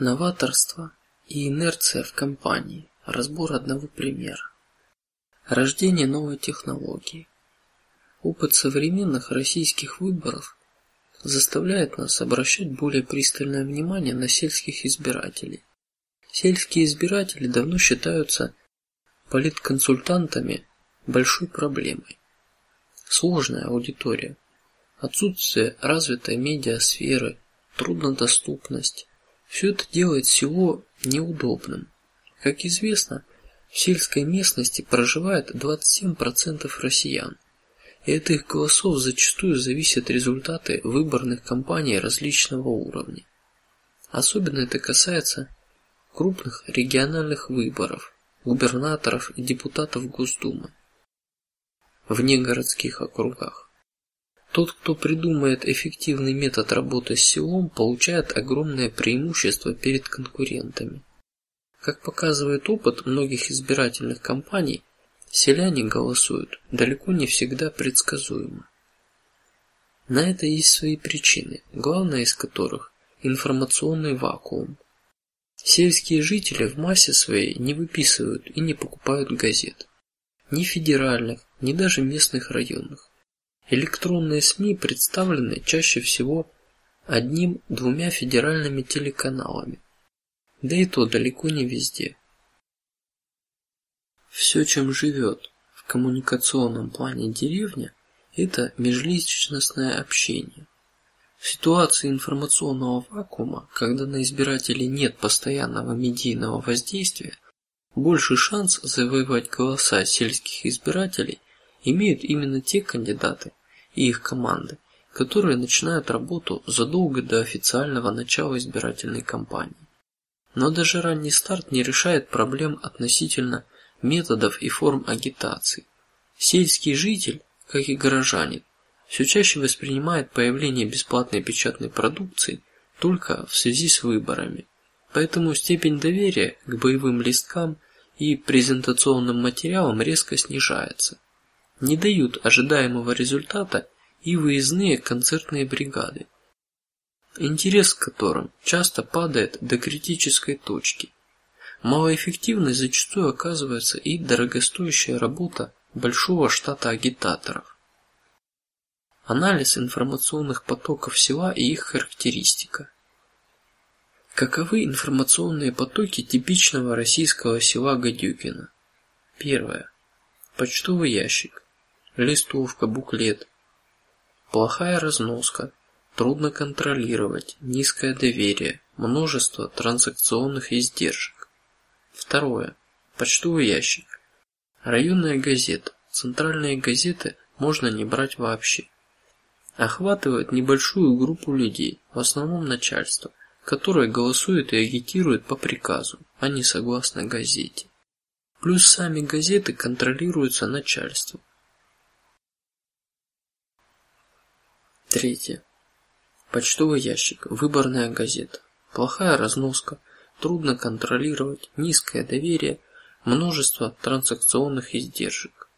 Новаторство и инерция в компании. Разбор одного примера. Рождение новой технологии. Опыт современных российских выборов заставляет нас обращать более пристальное внимание на сельских избирателей. Сельские избиратели давно считаются политконсультантами большой проблемой. Сложная аудитория, отсутствие развитой медиасферы, труднодоступность, все это делает село неудобным. Как известно, в сельской местности проживает 27 процентов россиян, и от их голосов зачастую зависят результаты выборных кампаний различного уровня. Особенно это касается крупных региональных выборов, губернаторов и депутатов Госдумы в негородских округах. Тот, кто придумает эффективный метод работы с селом, получает огромное преимущество перед конкурентами. Как показывает опыт многих избирательных кампаний, селяне голосуют далеко не всегда предсказуемо. На это есть свои причины, главная из которых информационный вакуум. Сельские жители в массе своей не выписывают и не покупают газет, ни федеральных, ни даже местных районных. Электронные СМИ представлены чаще всего одним-двумя федеральными телеканалами, да и то далеко не везде. Все, чем живет в коммуникационном плане деревня, это межличностное общение. В ситуации информационного вакуума, когда на избирателей нет постоянного медийного воздействия, больше шанс завоевать голоса сельских избирателей имеют именно те кандидаты, и их команды, которые начинают работу задолго до официального начала избирательной кампании. Но даже ранний старт не решает проблем относительно методов и форм агитации. Сельский житель, как и горожанин, все чаще воспринимает появление бесплатной печатной продукции только в связи с выборами, поэтому степень доверия к боевым листкам и презентационным материалам резко снижается не дают ожидаемого результата и выездные концертные бригады, интерес к которым часто падает до критической точки. Малоэффективной зачастую оказывается и дорогостоящая работа большого штата агитаторов. Анализ информационных потоков села и их характеристика. Каковы информационные потоки типичного российского села Гадюкина? Первое. Почтовый ящик листовка, буклет. Плохая разноска, трудно контролировать, низкое доверие, множество транзакционных издержек. Второе. Почтовый ящик. Районная газета. Центральные газеты можно не брать вообще. Охватывает небольшую группу людей, в основном начальство, которое голосует и агитирует по приказу, а не согласно газете. Плюс сами газеты контролируются начальством. Третье. Почтовый ящик, выборная газета, плохая разноска, трудно контролировать, низкое доверие, множество транзакционных издержек.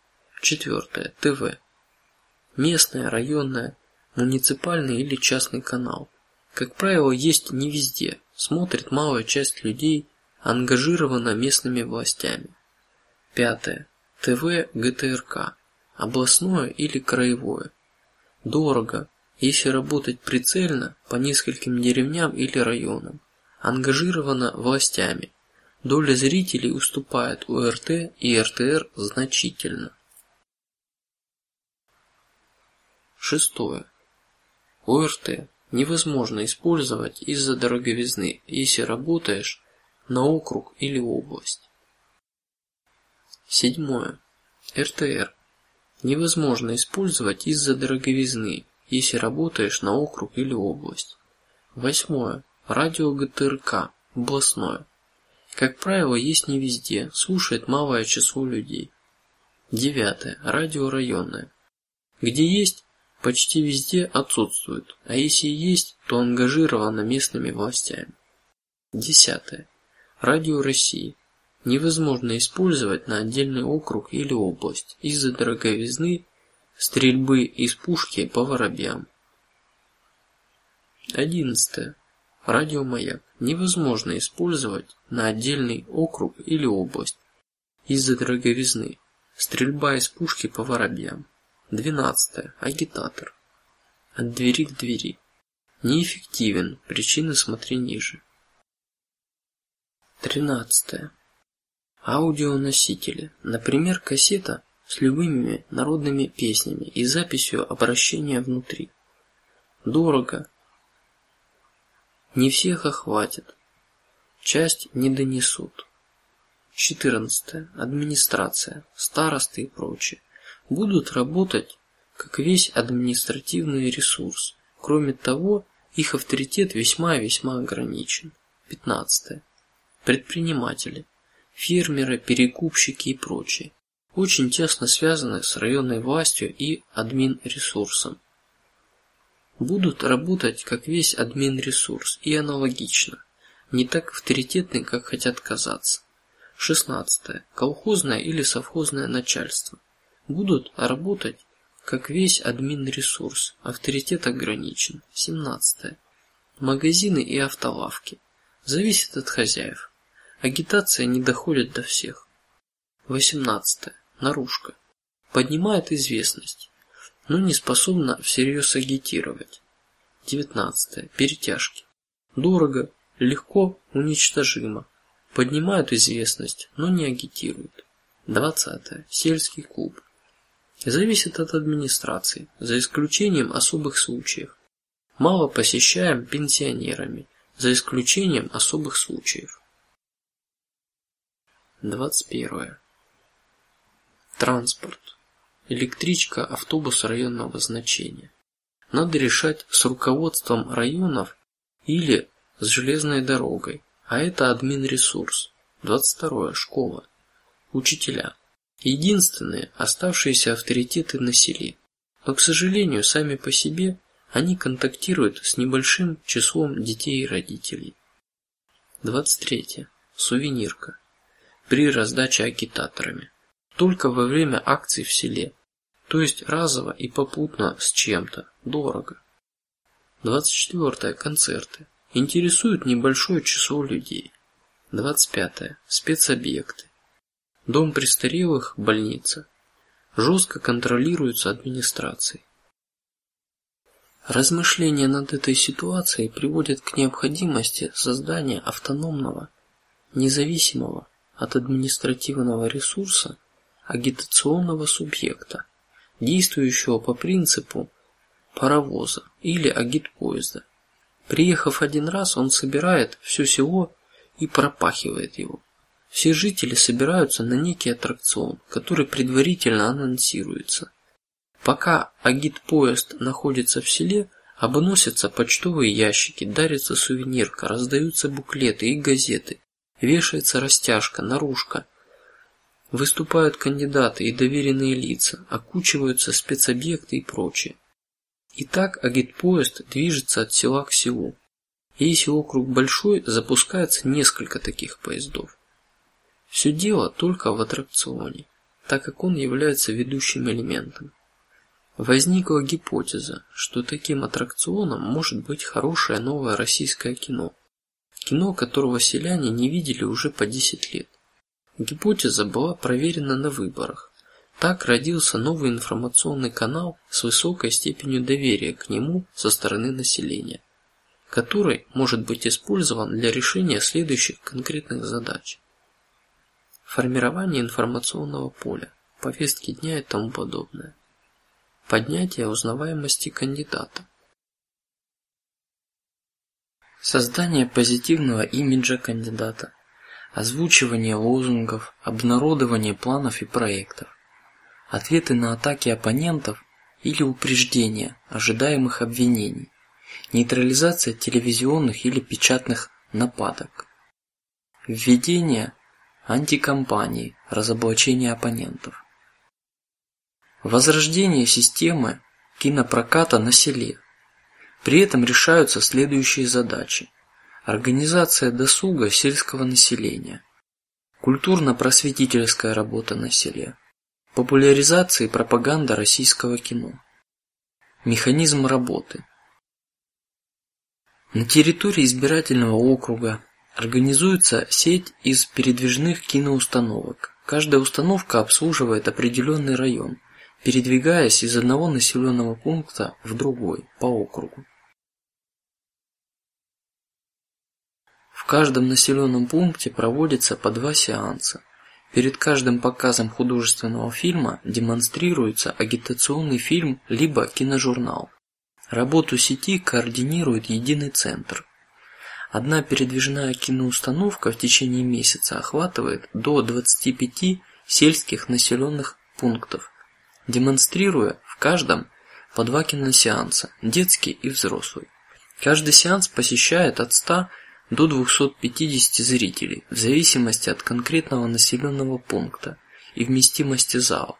Четвертое. ТВ. Местное, районное, муниципальный или частный канал. Как правило, есть не везде. Смотрит малая часть людей, ангажирована местными властями. Пятое. ТВ ГТРК. Областное или краевое. Дорого, если работать прицельно по нескольким деревням или районам, ангажировано властями, доля зрителей уступает УРТ и РТР значительно. Шестое. ОРТ невозможно использовать из-за дороговизны, если работаешь на округ или область. Седьмое. РТР невозможно использовать из-за дороговизны, если работаешь на округ или область. Восьмое. Радио ГТРК областное. Как правило, есть не везде, слушает малое число людей. Девятое. Радио районное. Где есть, почти везде отсутствует, а если есть, то ангажировано местными властями. Десятое. Радио России невозможно использовать на отдельный округ или область из-за дороговизны стрельбы из пушки по воробьям. Одиннадцатое. радиомаяк невозможно использовать на отдельный округ или область из-за дороговизны. Стрельба из пушки по воробьям. Двенадцатое. Агитатор. От двери к двери. Неэффективен. Причины смотри ниже. Тринадцатое. Аудионосители, например, кассета с любыми народными песнями и записью обращения внутри. Дорого. Не всех охватит. Часть не донесут. 14. Администрация, старосты и прочее будут работать как весь административный ресурс. Кроме того, их авторитет весьма весьма ограничен. 15. Предприниматели, фермеры, перекупщики и прочее очень тесно связаны с районной властью и админ ресурсом. Будут работать как весь админ ресурс и аналогично, не так авторитетны, как хотят казаться. 16. Колхозное или совхозное начальство будут работать как весь админ ресурс, авторитет ограничен. 17. Магазины и автолавки зависит от хозяев. Агитация не доходит до всех. 18. Наружка поднимает известность, но не способна всерьез агитировать. 19. Перетяжки дорого, легко уничтожимо, поднимают известность, но не агитируют. 20. Сельский клуб зависит от администрации, за исключением особых случаев. Мало посещаем пенсионерами, за исключением особых случаев. 21. Транспорт. Электричка, автобус районного значения. Надо решать с руководством районов или с железной дорогой, а это админ ресурс. 22. Школа. Учителя. Единственные оставшиеся авторитеты на селе, но, к сожалению, сами по себе они контактируют с небольшим числом детей и родителей. 23. Сувенирка. При раздаче агитаторами. Только во время акций в селе, то есть разово и попутно с чем-то, дорого. 24. Концерты интересуют небольшое число людей. 25. Спецобъекты. Дом престарелых, больница. Жестко контролируются администрацией. Размышления над этой ситуацией приводят к необходимости создания автономного, независимого от административного ресурса агитационного субъекта, действующего по принципу паровоза или агитпоезда, Приехав один раз, он собирает все село и пропахивает его. Все жители собираются на некий аттракцион, который предварительно анонсируется. Пока агит-поезд находится в селе, обносятся почтовые ящики, дарятся сувенирка, раздаются буклеты и газеты, вешается растяжка, наружка, выступают кандидаты и доверенные лица, окучиваются спецобъекты и прочее. Итак, агитпоезд движется от села к селу. Если округ большой, запускается несколько таких поездов. Все дело только в аттракционе, так как он является ведущим элементом. Возникла гипотеза, что таким аттракционом может быть хорошее новое российское кино, кино, которого селяне не видели уже по 10 лет. Гипотеза была проверена на выборах. Так родился новый информационный канал с высокой степенью доверия к нему со стороны населения, который может быть использован для решения следующих конкретных задач: формирование информационного поля, повестки дня и тому подобное, поднятие узнаваемости кандидата, создание позитивного имиджа кандидата, озвучивание лозунгов, обнародование планов и проектов ответы на атаки оппонентов или упреждения ожидаемых обвинений, нейтрализация телевизионных или печатных нападок, введение антикомпании, разоблачение оппонентов, возрождение системы кинопроката на селе. При этом решаются следующие задачи: организация досуга сельского населения, культурно-просветительская работа на селе, Популяризация и пропаганда российского кино. Механизм работы. На территории избирательного округа организуется сеть из передвижных киноустановок. Каждая установка обслуживает определенный район, передвигаясь из одного населенного пункта в другой по округу. Каждом населенном пункте проводится по два сеанса. Перед каждым показом художественного фильма демонстрируется агитационный фильм либо киножурнал. Работу сети координирует единый центр. Одна передвижная киноустановка в течение месяца охватывает до 25 сельских населенных пунктов, демонстрируя в каждом по два киносеанса, детский и взрослый. Каждый сеанс посещает от 100 до 250 зрителей в зависимости от конкретного населенного пункта и вместимости зала.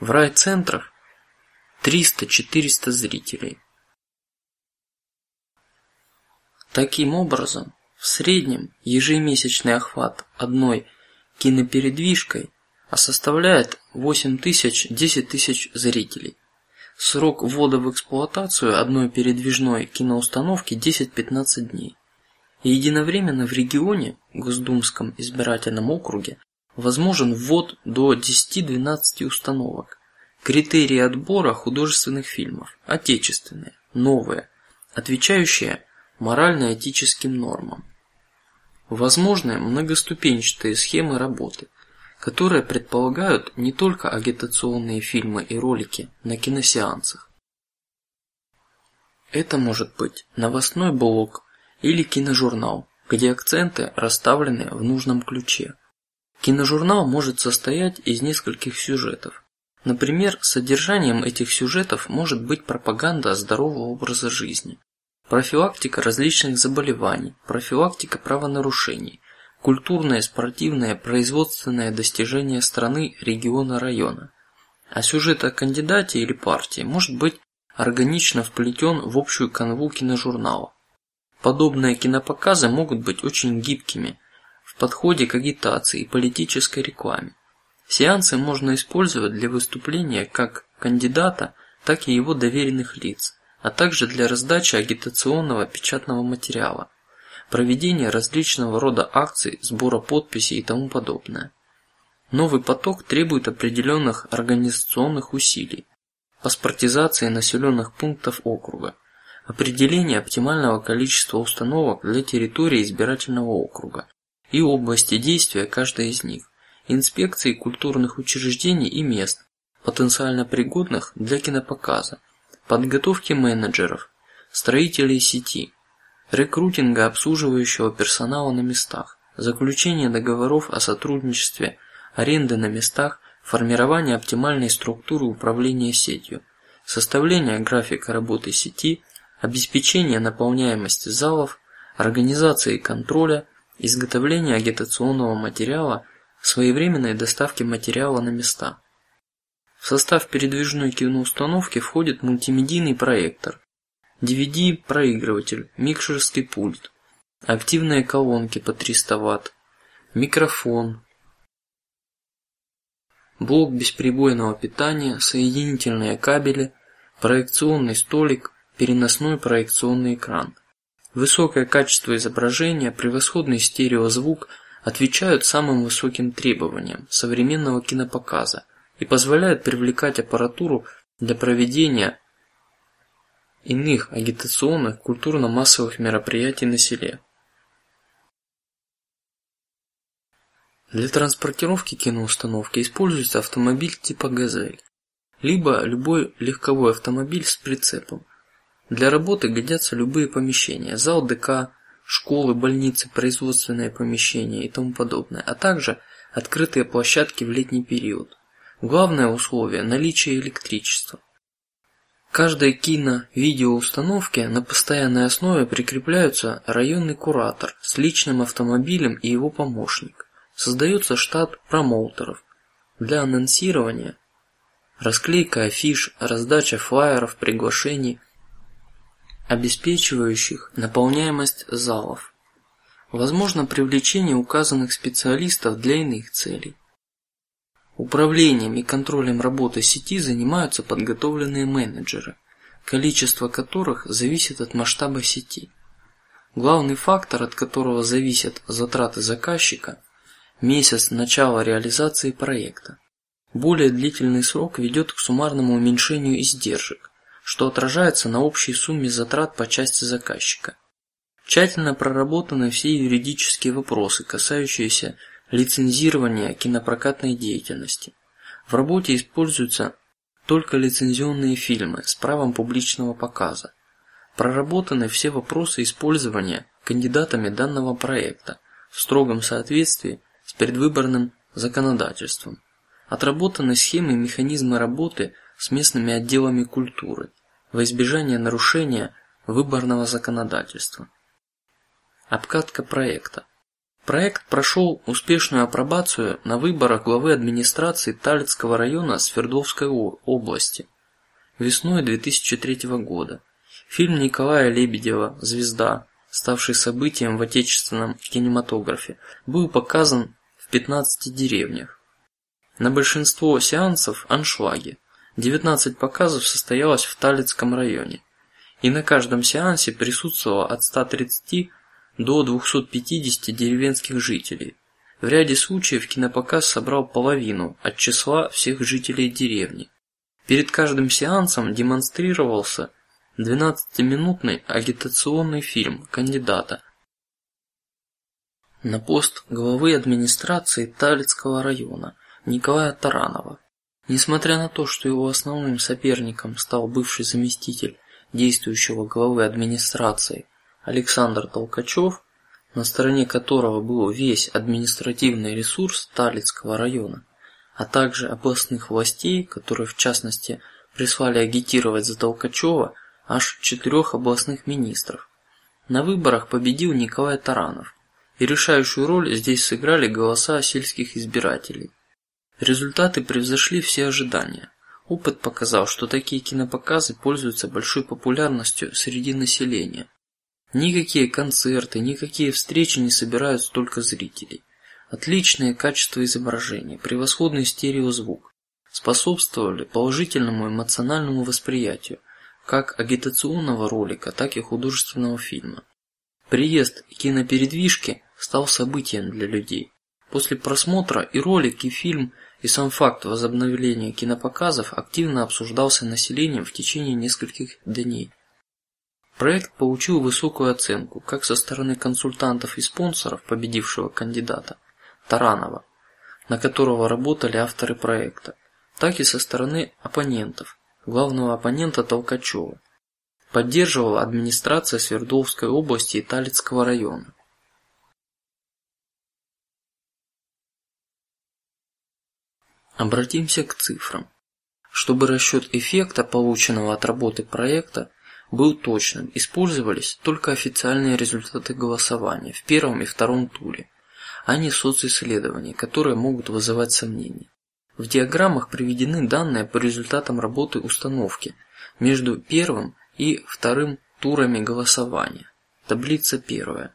В райцентрах 300-400 зрителей. Таким образом, в среднем ежемесячный охват одной кинопередвижкой составляет 8 тысяч 10 тысяч зрителей. Срок ввода в эксплуатацию одной передвижной киноустановки 10-15 дней. Единовременно в регионе, Госдумском избирательном округе, возможен ввод до 10-12 установок. Критерии отбора художественных фильмов: отечественные, новые, отвечающие морально-этическим нормам. Возможны многоступенчатые схемы работы, которые предполагают не только агитационные фильмы и ролики на киносеансах. Это может быть новостной блок или киножурнал, где акценты расставлены в нужном ключе. Киножурнал может состоять из нескольких сюжетов. Например, содержанием этих сюжетов может быть пропаганда здорового образа жизни, профилактика различных заболеваний, профилактика правонарушений, культурное, спортивное, производственное достижение страны, региона, района. А сюжет о кандидате или партии может быть органично вплетен в общую канву киножурнала. Подобные кинопоказы могут быть очень гибкими в подходе к агитации и политической рекламе. Сеансы можно использовать для выступления как кандидата, так и его доверенных лиц а также для раздачи агитационного печатного материала, проведения различного рода акций, сбора подписей и тому подобное. Новый поток требует определенных организационных усилий, паспортизации населенных пунктов округа, определения оптимального количества установок для территории избирательного округа и области действия каждой из них, инспекции культурных учреждений и мест, потенциально пригодных для кинопоказа, подготовки менеджеров, строителей сети, рекрутинга обслуживающего персонала на местах, заключения договоров о сотрудничестве, аренды на местах, формирования оптимальной структуры управления сетью, составления графика работы сети, обеспечения наполняемости залов, организации контроля, изготовления агитационного материала, своевременной доставки материала на места. В состав передвижной киноустановки входит мультимедийный проектор, DVD-проигрыватель, микшерский пульт, активные колонки по 300 Вт, микрофон, блок бесперебойного питания, соединительные кабели, проекционный столик, переносной проекционный экран. Высокое качество изображения, превосходный стереозвук отвечают самым высоким требованиям современного кинопоказа и позволяют привлекать аппаратуру для проведения иных агитационных культурно-массовых мероприятий на селе. Для транспортировки киноустановки используется автомобиль типа Газель, либо любой легковой автомобиль с прицепом. Для работы годятся любые помещения: зал ДК, школы, больницы, производственные помещения и тому подобное, а также открытые площадки в летний период. Главное условие – наличие электричества. Каждой кино-видеоустановке на постоянной основе прикрепляются районный куратор с личным автомобилем и его помощник. Создается штат промоутеров для анонсирования, расклейка афиш, раздача флаеров, приглашений, обеспечивающих наполняемость залов. Возможно привлечение указанных специалистов для иных целей. Управлением и контролем работы сети занимаются подготовленные менеджеры, количество которых зависит от масштаба сети. Главный фактор, от которого зависят затраты заказчика, месяц начала реализации проекта. Более длительный срок ведет к суммарному уменьшению издержек, что отражается на общей сумме затрат по части заказчика. Тщательно проработаны все юридические вопросы, касающиеся лицензирования кинопрокатной деятельности. В работе используются только лицензионные фильмы с правом публичного показа. Проработаны все вопросы использования кандидатами данного проекта в строгом соответствии с предвыборным законодательством. Отработаны схемы и механизмы работы с местными отделами культуры во избежание нарушения выборного законодательства. Обкатка проекта. Проект прошел успешную апробацию на выборах главы администрации Талицкого района Свердловской области весной 2003 года. Фильм Николая Лебедева "Звезда", ставший событием в отечественном кинематографе, был показан в 15 деревнях. На большинство сеансов аншлаги. 19 показов состоялось в Талицком районе, и на каждом сеансе присутствовало от 130 до 250 деревенских жителей. В ряде случаев кинопоказ собрал половину от числа всех жителей деревни. Перед каждым сеансом демонстрировался 12-минутный агитационный фильм кандидата на пост главы администрации Талицкого района Николая Таранова. Несмотря на то, что его основным соперником стал бывший заместитель действующего главы администрации Александр Толкачев, на стороне которого был весь административный ресурс Талицкого района, а также областных властей, которые в частности прислали агитировать за Толкачева аж четырех областных министров. На выборах победил Николай Таранов, и решающую роль здесь сыграли голоса сельских избирателей. Результаты превзошли все ожидания. Опыт показал, что такие кинопоказы пользуются большой популярностью среди населения. Никакие концерты, никакие встречи не собирают столько зрителей. Отличное качество изображения, превосходный стереозвук способствовали положительному эмоциональному восприятию как агитационного ролика, так и художественного фильма. Приезд кинопередвижки стал событием для людей. После просмотра и ролик, и фильм, и сам факт возобновления кинопоказов активно обсуждался населением в течение нескольких дней. Проект получил высокую оценку как со стороны консультантов и спонсоров победившего кандидата Таранова, на которого работали авторы проекта, так и со стороны оппонентов, главного оппонента Толкачева. Поддерживала администрация Свердловской области и Талицкого района. Обратимся к цифрам. Чтобы расчет эффекта, полученного от работы проекта, был точным, использовались только официальные результаты голосования в первом и втором туре, а не социсследования, которые могут вызывать сомнения. В диаграммах приведены данные по результатам работы установки между первым и вторым турами голосования. Таблица первая.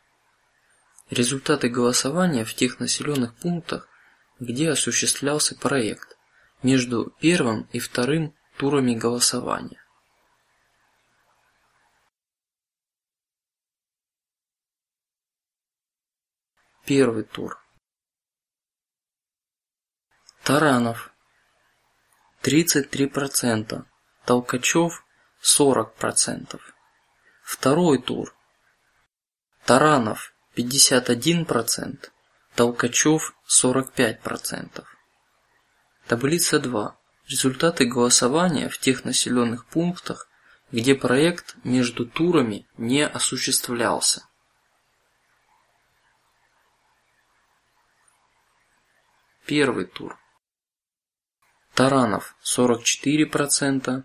Результаты голосования в тех населенных пунктах, где осуществлялся проект между первым и вторым турами голосования. Первый тур. Таранов тридцать три процента, Толкачев сорок процентов. Второй тур. Таранов пятьдесят один процент, Толкачев 45%. Таблица 2. Результаты голосования в тех населенных пунктах, где проект между турами не осуществлялся. Первый тур. Таранов 44%,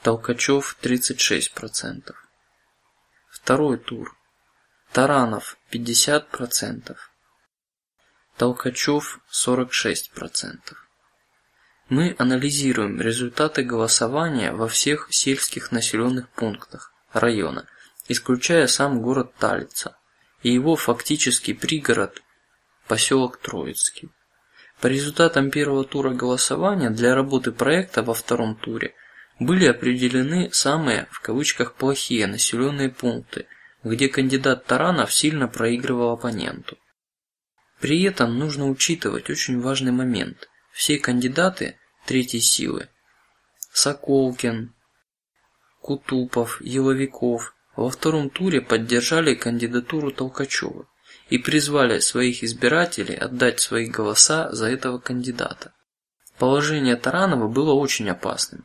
Толкачев 36%. Второй тур. Таранов 50%, Толкачев 46%. Мы анализируем результаты голосования во всех сельских населенных пунктах района, исключая сам город Талица и его фактический пригород поселок Троицкий. По результатам первого тура голосования для работы проекта во втором туре были определены самые в кавычках плохие населенные пункты, где кандидат Таранов сильно проигрывал оппоненту. При этом нужно учитывать очень важный момент: все кандидаты третьей силы – Соколкин, Кутупов, Еловиков – во втором туре поддержали кандидатуру Толкачева и призвали своих избирателей отдать свои голоса за этого кандидата. Положение Таранова было очень опасным.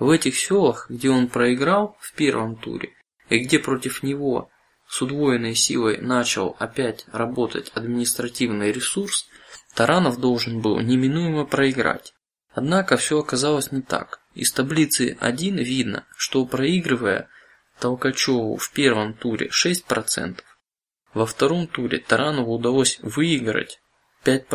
В этих селах, где он проиграл в первом туре, и где против него с удвоенной силой начал опять работать административный ресурс, Таранов должен был неминуемо проиграть. Однако все оказалось не так. Из таблицы 1 видно, что проигрывая Толкачеву в первом туре 6 процентов, во втором туре Таранову удалось выиграть 5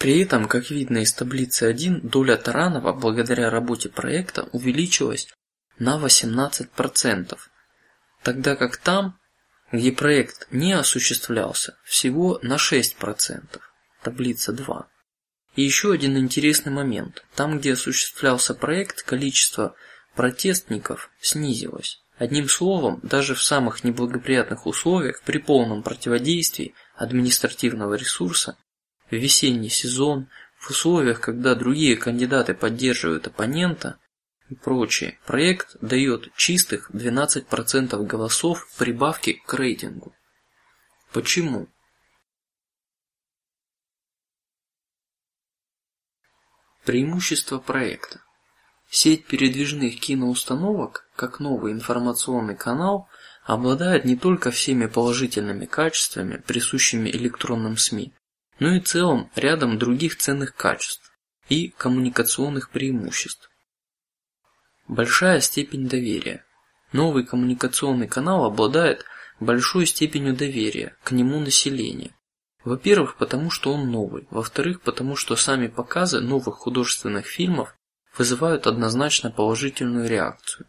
При этом, как видно из таблицы 1, доля Таранова благодаря работе проекта увеличилась на 18 процентов, тогда как там, где проект не осуществлялся, всего на 6 процентов. Таблица 2. И еще один интересный момент: там, где осуществлялся проект, количество протестников снизилось. Одним словом, даже в самых неблагоприятных условиях, при полном противодействии административного ресурса, весенний сезон, в условиях, когда другие кандидаты поддерживают оппонента и прочее, проект дает чистых 12 процентов голосов прибавки к рейтингу. Почему? Преимущество проекта. Сеть передвижных киноустановок, как новый информационный канал, обладает не только всеми положительными качествами, присущими электронным СМИ, но и целым рядом других ценных качеств и коммуникационных преимуществ. Большая степень доверия. Новый коммуникационный канал обладает большой степенью доверия к нему населения. Во-первых, потому что он новый. Во-вторых, потому что сами показы новых художественных фильмов вызывают однозначно положительную реакцию.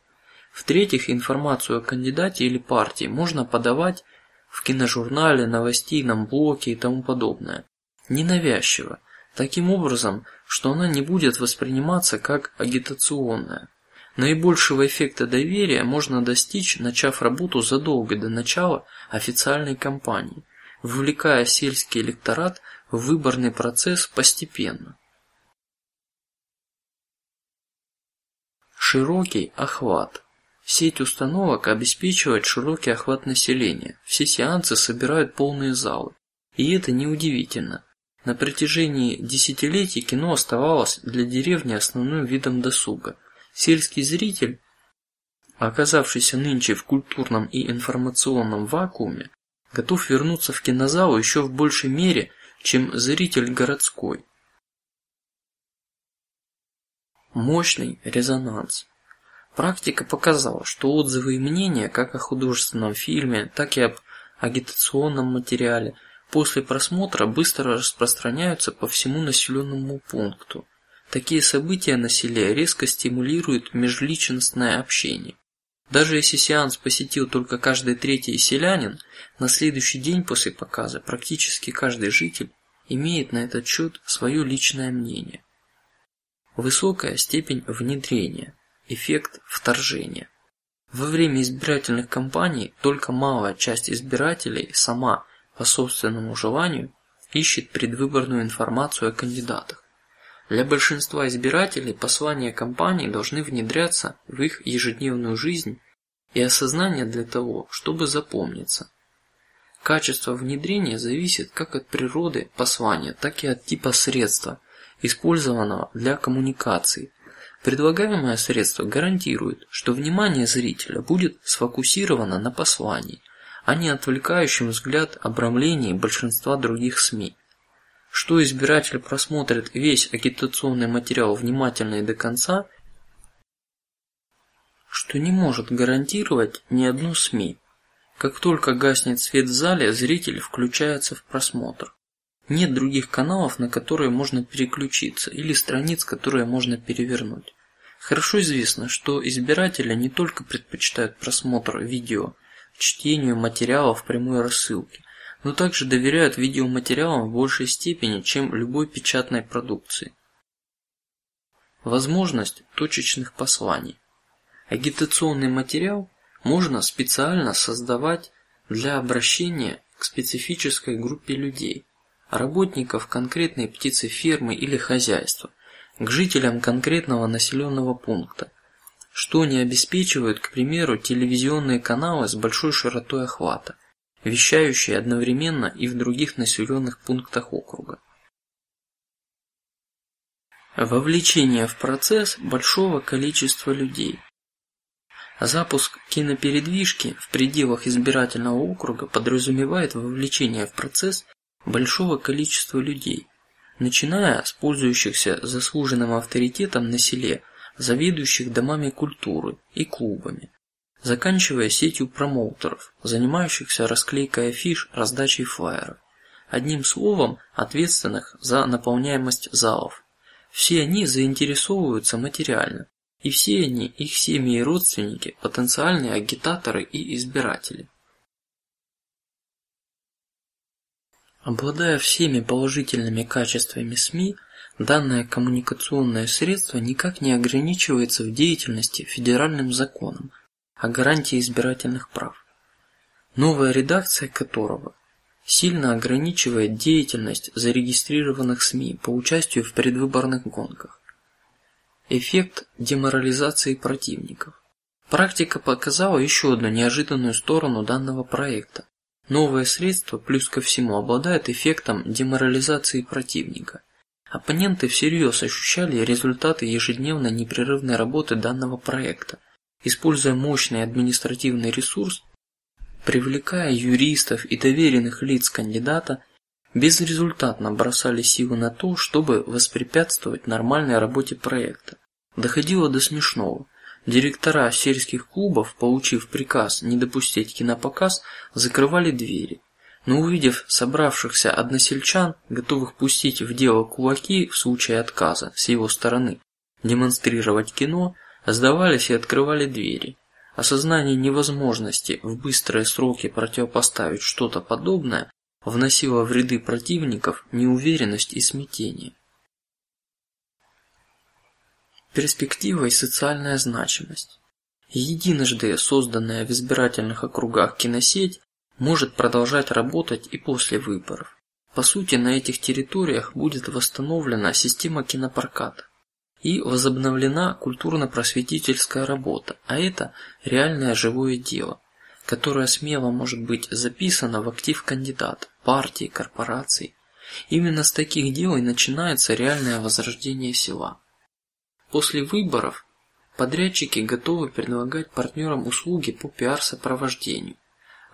В-третьих, информацию о кандидате или партии можно подавать в киножурнале, новостейном блоке и тому подобное, ненавязчиво, таким образом, что она не будет восприниматься как агитационная. Наибольшего эффекта доверия можно достичь, начав работу задолго до начала официальной кампании, вовлекая сельский электорат в выборный процесс постепенно. Широкий охват. Сеть установок обеспечивает широкий охват населения. Все сеансы собирают полные залы, и это неудивительно. На протяжении десятилетий кино оставалось для деревни основным видом досуга. Сельский зритель, оказавшийся нынче в культурном и информационном вакууме, готов вернуться в кинозал еще в большей мере, чем зритель городской. Мощный резонанс. Практика показала, что отзывы и мнения, как о художественном фильме, так и об агитационном материале, после просмотра быстро распространяются по всему населенному пункту. Такие события на селе резко стимулируют межличностное общение. Даже если сеанс посетил только каждый третий селянин, на следующий день после показа практически каждый житель имеет на этот счет свое личное мнение. Высокая степень внедрения, эффект вторжения. Во время избирательных кампаний только малая часть избирателей сама по собственному желанию ищет предвыборную информацию о кандидатах. Для большинства избирателей послания кампании должны внедряться в их ежедневную жизнь и осознание для того, чтобы запомниться. Качество внедрения зависит как от природы послания, так и от типа средства использованного для коммуникации. Предлагаемое средство гарантирует, что внимание зрителя будет сфокусировано на послании, а не отвлекающем взгляд обрамлении большинства других СМИ. Что избиратель просмотрит весь агитационный материал внимательно и до конца, что не может гарантировать ни одно СМИ. Как только гаснет свет в зале, зритель включается в просмотр. Нет других каналов, на которые можно переключиться, или страниц, которые можно перевернуть. Хорошо известно, что избиратели не только предпочитают просмотр видео, чтению материалов прямой рассылки, но также доверяют видеоматериалам в большей степени, чем любой печатной продукции. возможность точечных посланий. Агитационный материал можно специально создавать для обращения к специфической группе людей, работников конкретной птицефермы или хозяйства, к жителям конкретного населенного пункта, что не обеспечивают, к примеру, телевизионные каналы с большой широтой охвата, вещающие одновременно и в других населенных пунктах округа. Вовлечение в процесс большого количества людей. Запуск кинопередвижки в пределах избирательного округа подразумевает вовлечение в процесс большого количества людей, начиная с пользующихся заслуженным авторитетом на селе, заведующих домами культуры и клубами, заканчивая сетью промоутеров, занимающихся расклейкой афиш, раздачей флаеров, одним словом, ответственных за наполняемость залов. Все они заинтересовываются материально, и все они, их семьи и родственники, потенциальные агитаторы и избиратели. Обладая всеми положительными качествами СМИ, данное коммуникационное средство никак не ограничивается в деятельности федеральным законом о гарантии избирательных прав, новая редакция которого сильно ограничивает деятельность зарегистрированных СМИ по участию в предвыборных гонках. Эффект деморализации противников. Практика показала еще одну неожиданную сторону данного проекта. Новое средство, плюс ко всему, обладает эффектом деморализации противника. Оппоненты всерьез ощущали результаты ежедневной непрерывной работы данного проекта, используя мощный административный ресурс, привлекая юристов и доверенных лиц кандидата, безрезультатно бросали силы на то, чтобы воспрепятствовать нормальной работе проекта. Доходило до смешного. Директора сельских клубов, получив приказ не допустить кинопоказ, закрывали двери. Но увидев собравшихся односельчан, готовых пустить в дело кулаки в случае отказа с его стороны, демонстрировать кино, сдавались и открывали двери. Осознание невозможности в быстрые сроки противопоставить что-то подобное вносило в ряды противников неуверенность и смятение. Перспектива и социальная значимость. Единожды созданная в избирательных округах киносеть может продолжать работать и после выборов. По сути, на этих территориях будет восстановлена система кинопроката и возобновлена культурно-просветительская работа, а это реальное живое дело, которое смело может быть записано в актив кандидата, партии, корпораций. Именно с таких дел и начинается реальное возрождение села. После выборов подрядчики готовы предлагать партнерам услуги по пиар-сопровождению,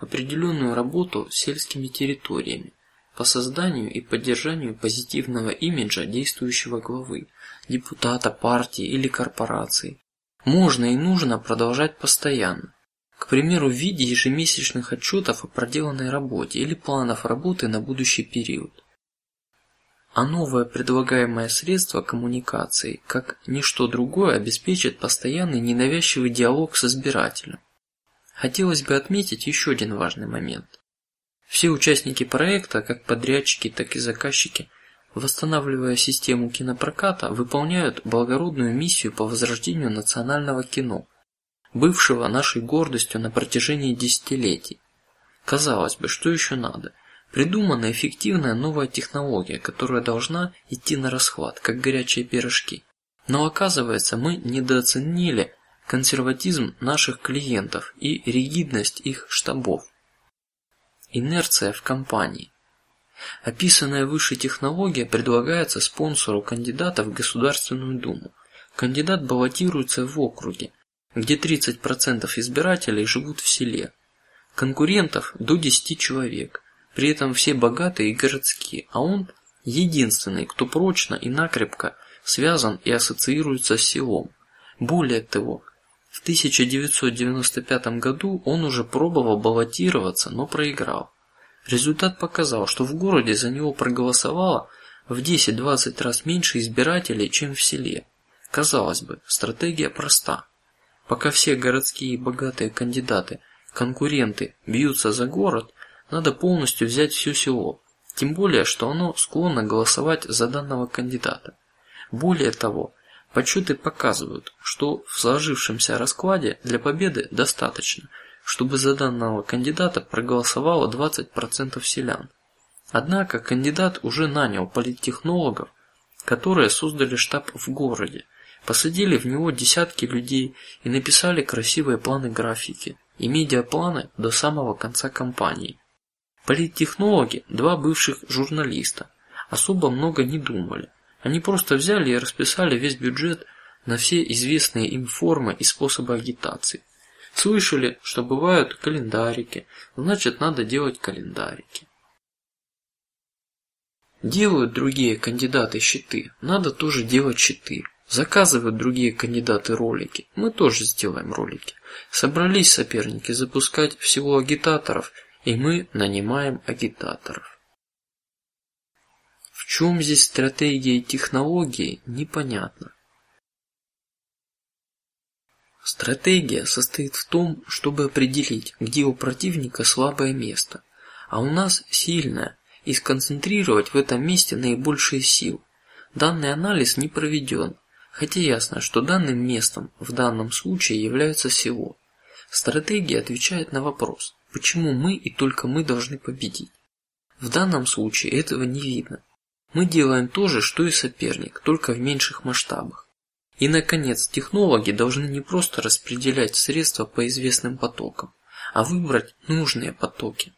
определенную работу сельскими территориями, по созданию и поддержанию позитивного имиджа действующего главы, депутата партии или корпорации. Можно и нужно продолжать постоянно. К примеру, в виде ежемесячных отчетов о проделанной работе или планов работы на будущий период а новое предлагаемое средство коммуникации, как ничто другое, обеспечит постоянный ненавязчивый диалог с избирателем. Хотелось бы отметить еще один важный момент: все участники проекта, как подрядчики, так и заказчики, восстанавливая систему кинопроката, выполняют благородную миссию по возрождению национального кино, бывшего нашей гордостью на протяжении десятилетий. Казалось бы, что еще надо? Придумана эффективная новая технология, которая должна идти на расхват, как горячие пирожки. Но оказывается, мы недооценили консерватизм наших клиентов и ригидность их штабов. Инерция в компании. Описанная выше технология предлагается спонсору кандидата в Государственную Думу. Кандидат баллотируется в округе, где 30% избирателей живут в селе. Конкурентов до 10 человек. При этом все богатые и городские, а он единственный, кто прочно и накрепко связан и ассоциируется с селом. Более того, в 1995 году он уже пробовал баллотироваться, но проиграл. Результат показал, что в городе за него проголосовало в 10-20 раз меньше избирателей, чем в селе. Казалось бы, стратегия проста. Пока все городские богатые кандидаты, конкуренты бьются за город, надо полностью взять все село, тем более, что оно склонно голосовать за данного кандидата. Более того, Подсчеты показывают, что в сложившемся раскладе для победы достаточно, чтобы за данного кандидата проголосовало 20% селян. Однако кандидат уже нанял политтехнологов, которые создали штаб в городе, посадили в него десятки людей и написали красивые планы графики и медиапланы до самого конца кампании. Политтехнологи, два бывших журналиста, особо много не думали. Они просто взяли и расписали весь бюджет на все известные им формы и способы агитации. Слышали, что бывают календарики, значит надо делать календарики. Делают другие кандидаты щиты, надо тоже делать щиты. Заказывают другие кандидаты ролики, мы тоже сделаем ролики. Собрались соперники запускать всего агитаторов, и мы нанимаем агитаторов. Чем здесь стратегия и технологии, непонятно. Стратегия состоит в том, чтобы определить, где у противника слабое место, а у нас сильное, и сконцентрировать в этом месте наибольшие силы. Данный анализ не проведен, хотя ясно, что данным местом в данном случае является село. Стратегия отвечает на вопрос, почему мы и только мы должны победить. В данном случае этого не видно. Мы делаем то же, что и соперник, только в меньших масштабах. И, наконец, технологи должны не просто распределять средства по известным потокам, а выбрать нужные потоки,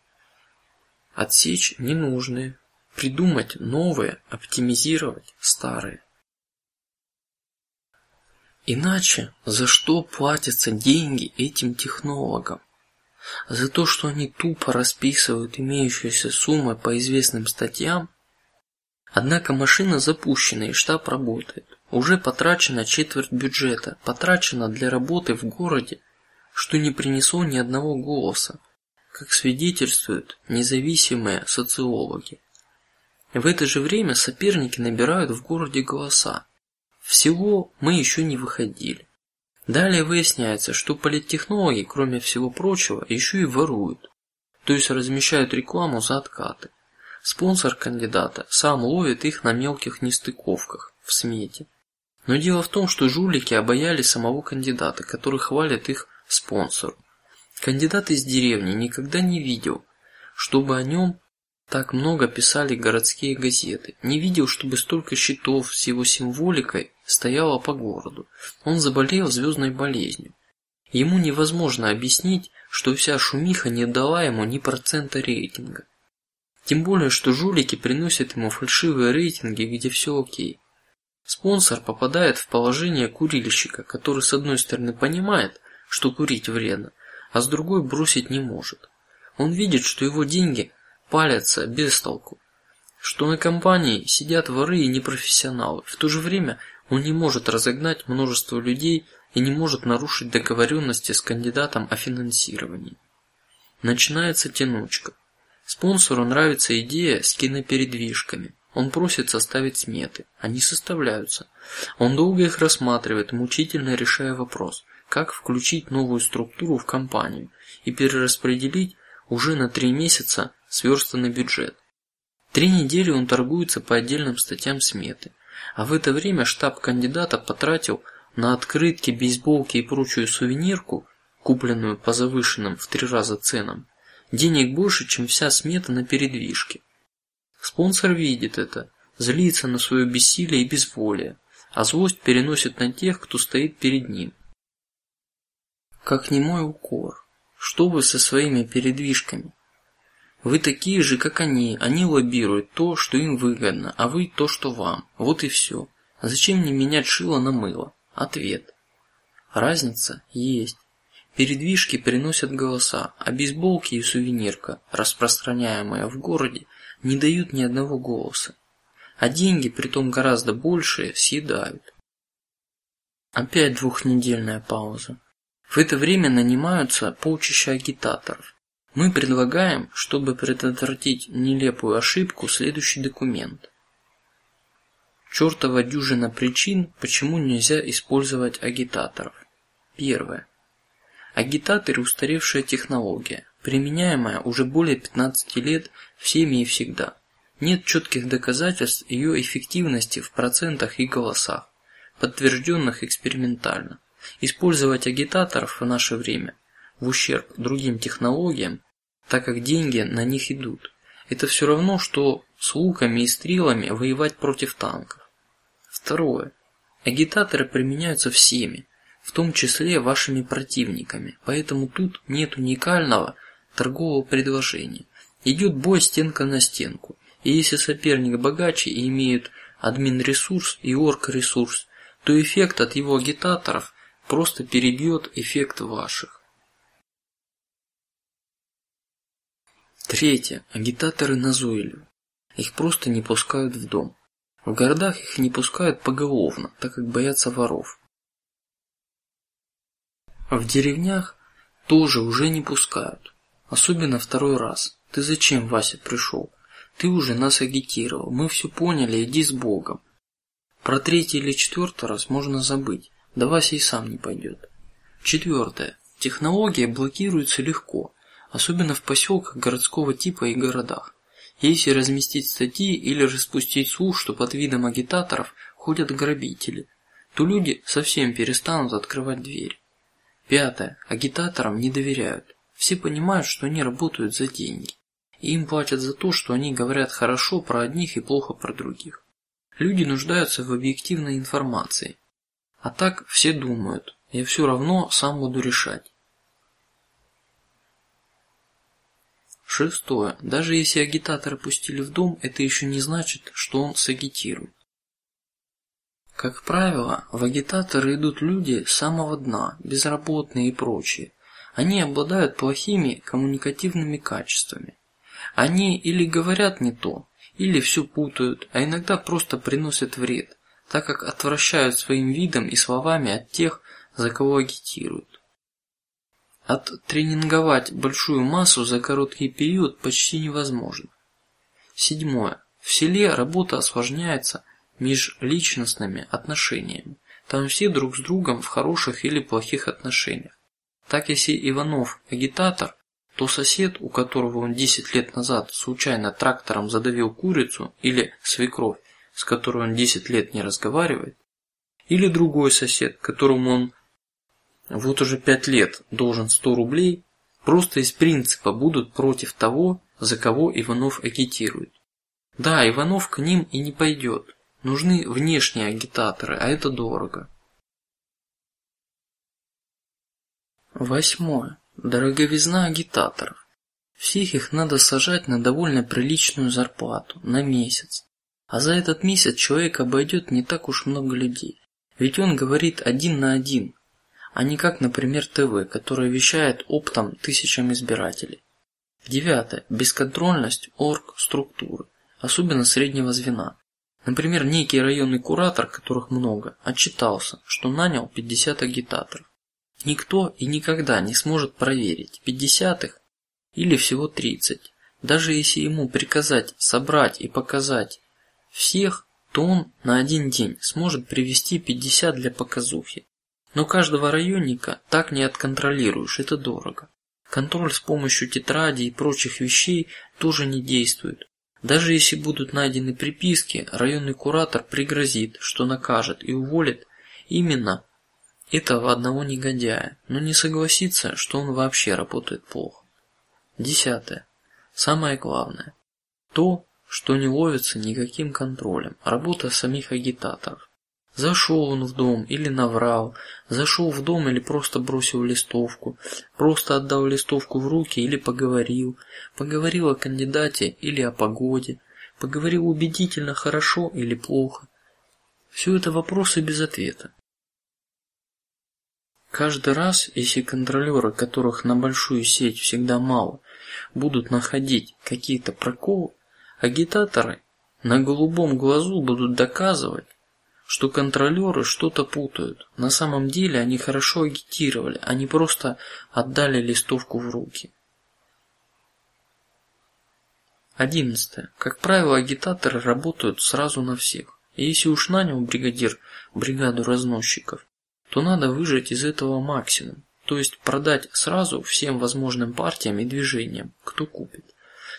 отсечь ненужные, придумать новые, оптимизировать старые. Иначе за что платятся деньги этим технологам? За то, что они тупо расписывают имеющиеся суммы по известным статьям. Однако машина запущена и штаб работает. Уже потрачена четверть бюджета, потрачена для работы в городе, что не принесло ни одного голоса, как свидетельствуют независимые социологи. В это же время соперники набирают в городе голоса. В село мы еще не выходили. Далее выясняется, что политтехнологи, кроме всего прочего, еще и воруют, то есть размещают рекламу за откаты. Спонсор кандидата сам ловит их на мелких нестыковках в смете. Но дело в том, что жулики обаяли самого кандидата, который хвалит их спонсору. Кандидат из деревни никогда не видел, чтобы о нем так много писали городские газеты. Не видел, чтобы столько щитов с его символикой стояло по городу. Он заболел звездной болезнью. Ему невозможно объяснить, что вся шумиха не дала ему ни процента рейтинга. Тем более, что жулики приносят ему фальшивые рейтинги, где все окей. Спонсор попадает в положение курильщика, который с одной стороны понимает, что курить вредно, а с другой бросить не может. Он видит, что его деньги палятся без толку, что на компании сидят воры и непрофессионалы. В то же время он не может разогнать множество людей и не может нарушить договоренности с кандидатом о финансировании. Начинается тянучка. Спонсору нравится идея с кинопередвижками. Он просит составить сметы, они составляются. Он долго их рассматривает, мучительно решая вопрос, как включить новую структуру в компанию и перераспределить уже на три месяца сверстанный бюджет. Три недели он торгуется по отдельным статьям сметы, а в это время штаб кандидата потратил на открытки, бейсболки и прочую сувенирку, купленную по завышенным в три раза ценам, денег больше, чем вся смета на передвижке. Спонсор видит это, злится на свое бессилие и безволие, а злость переносит на тех, кто стоит перед ним. Как немой укор. Что вы со своими передвижками? Вы такие же, как они. Они лоббируют то, что им выгодно, а вы то, что вам. Вот и все. Зачем мне менять шило на мыло? Ответ: разница есть. Передвижки приносят голоса, а бейсболки и сувенирка, распространяемые в городе, не дают ни одного голоса, а деньги, притом гораздо большие, съедают. Опять двухнедельная пауза. В это время нанимаются полчища агитаторов. Мы предлагаем, чтобы предотвратить нелепую ошибку, следующий документ. Чертова дюжина причин, почему нельзя использовать агитаторов. Первое. Агитаторы – устаревшая технология применяемая уже более 15 лет всеми и всегда. Нет четких доказательств ее эффективности в процентах и голосах. подтвержденных экспериментально. Использовать агитаторов в наше время в ущерб другим технологиям, так как деньги на них идут, это все равно, что с луками и стрелами воевать против танков. Второе. Агитаторы применяются всеми, в том числе вашими противниками, поэтому тут нет уникального торгового предложения. Идет бой стенка на стенку, и если соперник богаче и имеет админ ресурс и орг ресурс, то эффект от его агитаторов просто перебьет эффект ваших. Третье. Агитаторы назойливы. Их просто не пускают в дом. В городах их не пускают поголовно, так как боятся воров. В деревнях тоже уже не пускают, особенно второй раз. Ты зачем, Вася, пришел? Ты уже нас агитировал, мы все поняли, иди с Богом. Про третий или четвертый раз можно забыть, да Вася и сам не пойдет. Четвертое. Технология блокируется легко, особенно в поселках городского типа и городах. Если разместить статьи или же спустить слух, что под видом агитаторов ходят грабители, то люди совсем перестанут открывать дверь. Пятое. Агитаторам не доверяют. Все понимают, что они работают за деньги, и им платят за то, что они говорят хорошо про одних и плохо про других. Люди нуждаются в объективной информации, а так все думают: я все равно сам буду решать. Шестое. Даже если агитатора пустили в дом, это еще не значит, что он сагитирует. Как правило, в агитаторы идут люди самого дна, безработные и прочие. Они обладают плохими коммуникативными качествами. Они или говорят не то, или все путают, а иногда просто приносят вред, так как отвращают своим видом и словами от тех, за кого агитируют. Оттренинговать большую массу за короткий период почти невозможно. Седьмое. В селе работа осложняется межличностными отношениями. Там все друг с другом в хороших или плохих отношениях. Так если Иванов агитатор, то сосед, у которого он 10 лет назад случайно трактором задавил курицу, или свекровь, с которой он 10 лет не разговаривает, или другой сосед, которому он вот уже пять лет должен 100 рублей, просто из принципа будут против того, за кого Иванов агитирует. Да, Иванов к ним и не пойдет, Нужны внешние агитаторы, а это дорого. Восьмое. Дороговизна агитаторов. Всех их надо сажать на довольно приличную зарплату на месяц, а за этот месяц человек обойдет не так уж много людей, ведь он говорит один на один, а не как, например, ТВ, которое вещает оптом тысячам избирателей. Девятое. Бесконтрольность орг структуры, особенно среднего звена. Например, некий районный куратор, которых много, отчитался, что нанял 50 агитаторов. Никто и никогда не сможет проверить, 50 их или всего 30. Даже если ему приказать собрать и показать всех, то он на один день сможет привести 50 для показухи. Но каждого районника так не отконтролируешь, это дорого. Контроль с помощью тетради и прочих вещей тоже не действует. Даже если будут найдены приписки, районный куратор пригрозит, что накажет и уволит именно этого одного негодяя, но не согласится, что он вообще работает плохо. Десятое. Самое главное. То, что не ловится никаким контролем. Работа самих агитаторов. Зашел он в дом или наврал, зашел в дом или просто бросил листовку, просто отдал листовку в руки или поговорил, поговорил о кандидате или о погоде, поговорил убедительно хорошо или плохо. Все это вопросы без ответа. Каждый раз, если контролеры, которых на большую сеть всегда мало, будут находить какие-то проколы, агитаторы на голубом глазу будут доказывать, что контролеры что-то путают. На самом деле они хорошо агитировали, они просто отдали листовку в руки. Одиннадцатое. Как правило, агитаторы работают сразу на всех. И если уж нанял бригадир бригаду разносчиков, то надо выжать из этого максимум, то есть продать сразу всем возможным партиям и движениям, кто купит.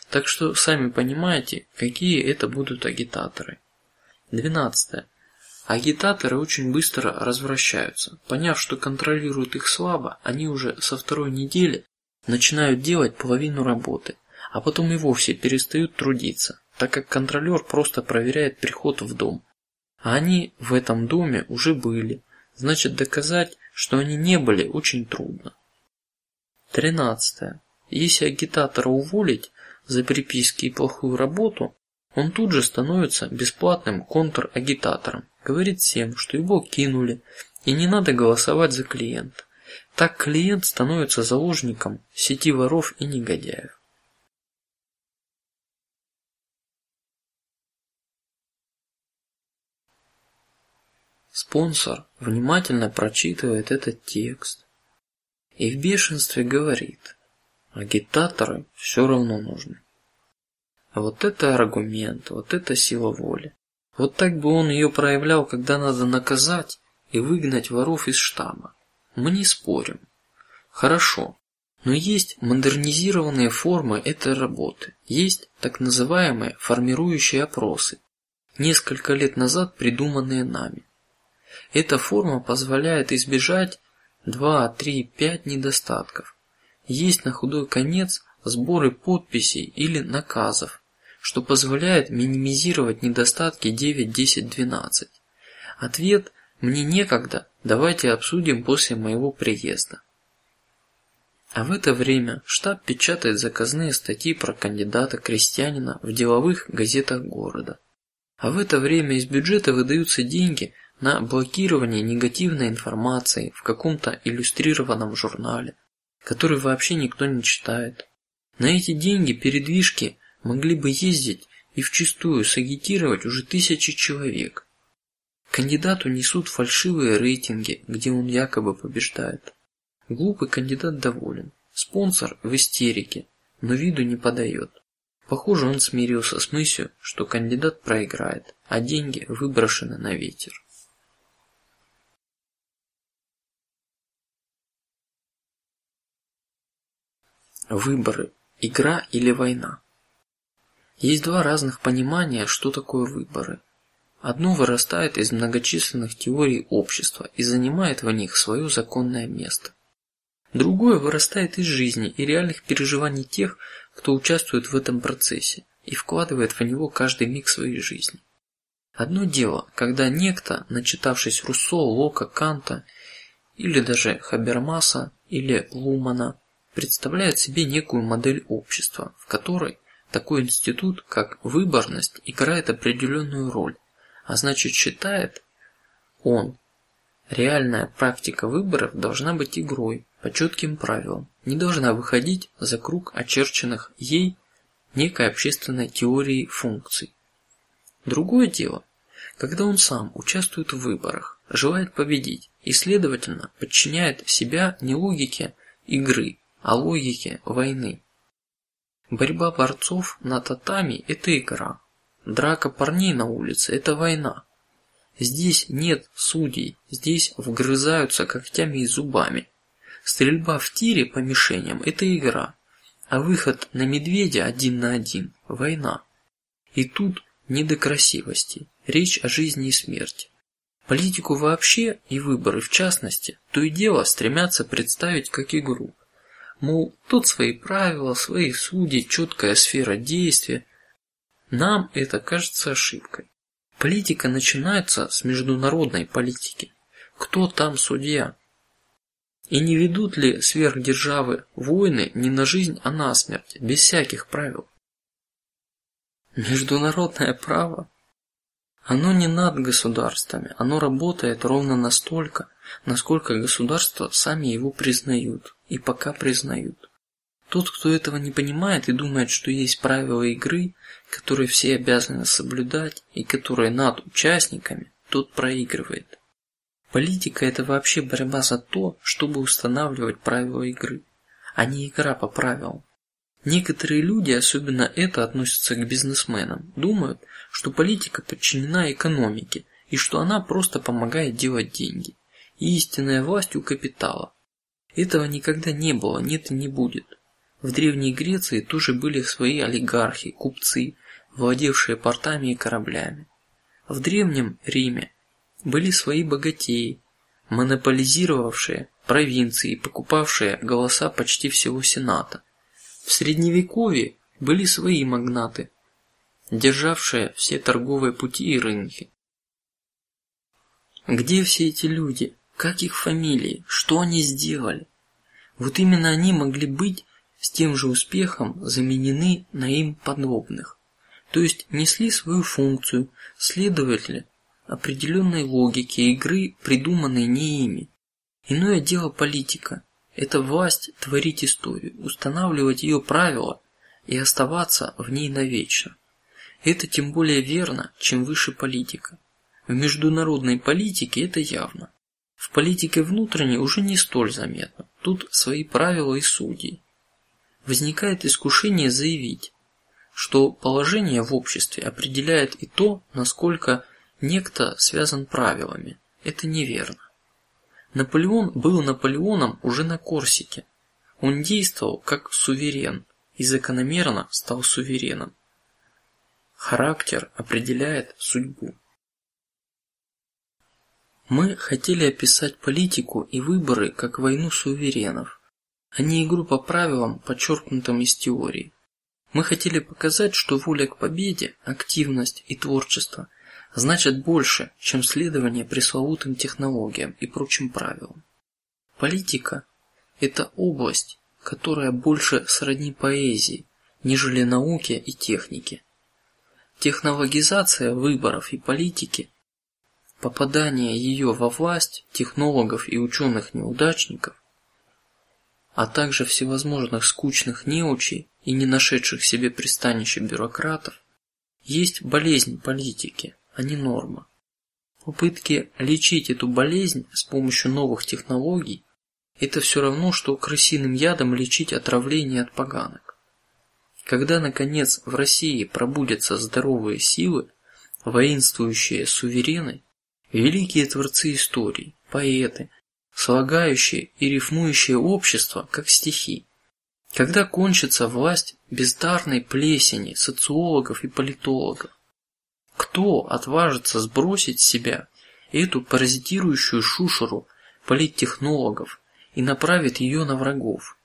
Так что сами понимаете, какие это будут агитаторы. Двенадцатое. Агитаторы очень быстро развращаются. Поняв, что контролируют их слабо, они уже со второй недели начинают делать половину работы, а потом и вовсе перестают трудиться, так как контролер просто проверяет приход в дом, а они в этом доме уже были, значит доказать, что они не были, очень трудно. Тринадцатое. Если агитатора уволить за приписки и плохую работу, он тут же становится бесплатным контрагитатором, говорит всем, что его кинули и не надо голосовать за клиента. Так клиент становится заложником сети воров и негодяев. Спонсор внимательно прочитывает этот текст и в бешенстве говорит: агитаторы все равно нужны. Вот это аргумент, вот это сила воли. Вот так бы он ее проявлял, когда надо наказать и выгнать воров из штаба. Мы не спорим. Хорошо, но есть модернизированные формы этой работы, есть так называемые формирующие опросы, несколько лет назад придуманные нами. Эта форма позволяет избежать два, три, пять недостатков. Есть на худой конец сборы подписей или наказов, что позволяет минимизировать недостатки 9, 10, 12. Ответ мне некогда. Давайте обсудим после моего приезда. А в это время штаб печатает заказные статьи про кандидата крестьянина в деловых газетах города. А в это время из бюджета выдаются деньги на блокирование негативной информации в каком-то иллюстрированном журнале, который вообще никто не читает. На эти деньги передвижки могли бы ездить и вчистую сагитировать уже тысячи человек. Кандидату несут фальшивые рейтинги, где он якобы побеждает. Глупый кандидат доволен, спонсор в истерике, но виду не подает. Похоже, он смирился с мыслью, что кандидат проиграет, а деньги выброшены на ветер. Выборы – игра или война? Есть два разных понимания, что такое выборы. Одно вырастает из многочисленных теорий общества и занимает в них свое законное место. Другое вырастает из жизни и реальных переживаний тех, кто участвует в этом процессе и вкладывает в него каждый миг своей жизни. Одно дело, когда некто, начитавшись Руссо, Лока, Канта или даже Хабермаса или Лумана, представляет себе некую модель общества, в которой такой институт, как выборность, играет определенную роль, а значит считает он, реальная практика выборов должна быть игрой по четким правилам, не должна выходить за круг очерченных ей некой общественной теории функций. Другое дело, когда он сам участвует в выборах, желает победить и, следовательно, подчиняет себя не логике игры, о логике войны. Борьба борцов на татами – это игра. Драка парней на улице – это война. Здесь нет судей, здесь вгрызаются когтями и зубами. Стрельба в тире по мишеням – это игра, а выход на медведя один на один – война. И тут не до красивости, речь о жизни и смерти. Политику вообще и выборы в частности, то и дело стремятся представить как игру. Мол, тут свои правила, свои судьи, четкая сфера действия. Нам это кажется ошибкой. Политика начинается с международной политики. Кто там судья? И не ведут ли сверхдержавы войны не на жизнь, а на смерть, без всяких правил? Международное право, оно не над государствами, оно работает ровно настолько, насколько государства сами его признают и пока признают. Тот, кто этого не понимает и думает, что есть правила игры, которые все обязаны соблюдать и которые над участниками, тот проигрывает. Политика – это вообще борьба за то, чтобы устанавливать правила игры, а не игра по правилам. Некоторые люди, особенно это относится к бизнесменам, думают, что политика подчинена экономике и что она просто помогает делать деньги и истинная власть у капитала. Этого никогда не было, нет и не будет. В древней Греции тоже были свои олигархи, купцы, владевшие портами и кораблями. В древнем Риме были свои богатеи, монополизировавшие провинции и покупавшие голоса почти всего сената. В средневековье были свои магнаты, державшие все торговые пути и рынки. Где все эти люди? Как их фамилии? Что они сделали? Вот именно они могли быть с тем же успехом заменены на им подобных, то есть несли свою функцию, следовали определенной логике игры, придуманной не ими. Иное дело политика. Это власть творить историю, устанавливать ее правила и оставаться в ней навечно. Это тем более верно, чем выше политика. В международной политике это явно. В политике внутренней уже не столь заметно. Тут свои правила и судьи возникает искушение заявить, что положение в обществе определяет и то, насколько некто связан правилами. Это неверно. Наполеон был Наполеоном уже на Корсике. Он действовал как суверен и закономерно стал сувереном. Характер определяет судьбу. Мы хотели описать политику и выборы как войну суверенов а не игру по правилам, подчеркнутым из теории. Мы хотели показать, что воля к победе, активность и творчество значат больше, чем следование пресловутым технологиям и прочим правилам. Политика – это область, которая больше сродни поэзии, нежели науке и технике. Технологизация выборов и политики, попадание ее во власть технологов и ученых неудачников а также всевозможных скучных неучей и не нашедших себе пристанища бюрократов, есть болезнь политики, а не норма. Попытки лечить эту болезнь с помощью новых технологий – это все равно, что крысиным ядом лечить отравление от поганок. Когда наконец в России пробудятся здоровые силы, воинствующие суверены, великие творцы истории, поэты, слагающее и рифмующее общество, как стихи. Когда кончится власть бездарной плесени социологов и политологов? Кто отважится сбросить с себя эту паразитирующую шушеру политтехнологов и направит ее на врагов?